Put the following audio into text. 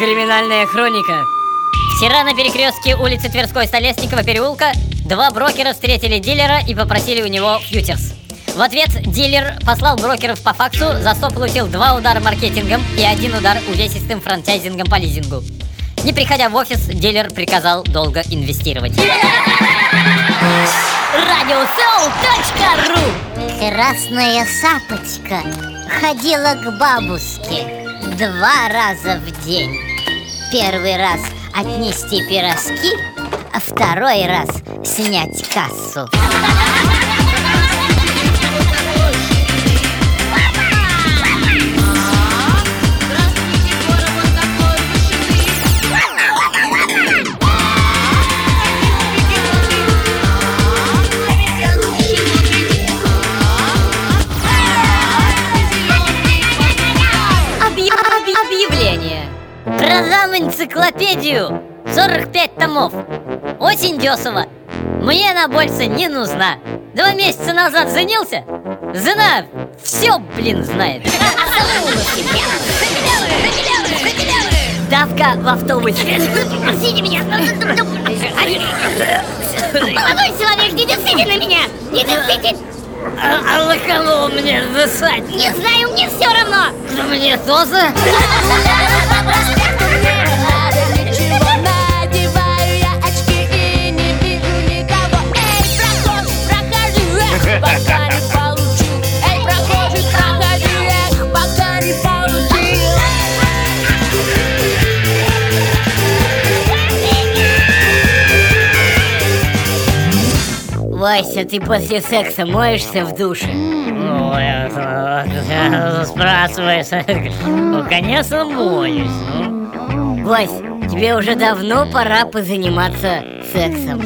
Криминальная хроника. Вчера на перекрестке улицы Тверской Столесникова переулка два брокера встретили дилера и попросили у него фьючерс. В ответ дилер послал брокеров по факсу, за что получил два удара маркетингом и один удар увесистым франчайзингом по лизингу. Не приходя в офис, дилер приказал долго инвестировать. Радиосоу.ру Красная сапочка ходила к бабушке два раза в день. Первый раз отнести пирожки, а второй раз снять кассу. Продам энциклопедию 45 томов Очень десово Мне она больше не нужна Два месяца назад женился Жена все, блин, знает Давка в автобусе Простите меня! Молодой человек, не дерзите на меня! Не дерзите! А, а на кого мне дышать? Не знаю, мне все равно! Мне тоже? Вася, ты после секса моешься в душе? Спрашиваешь. Ну, конечно, моюсь. ну. Вась, тебе уже давно пора позаниматься сексом.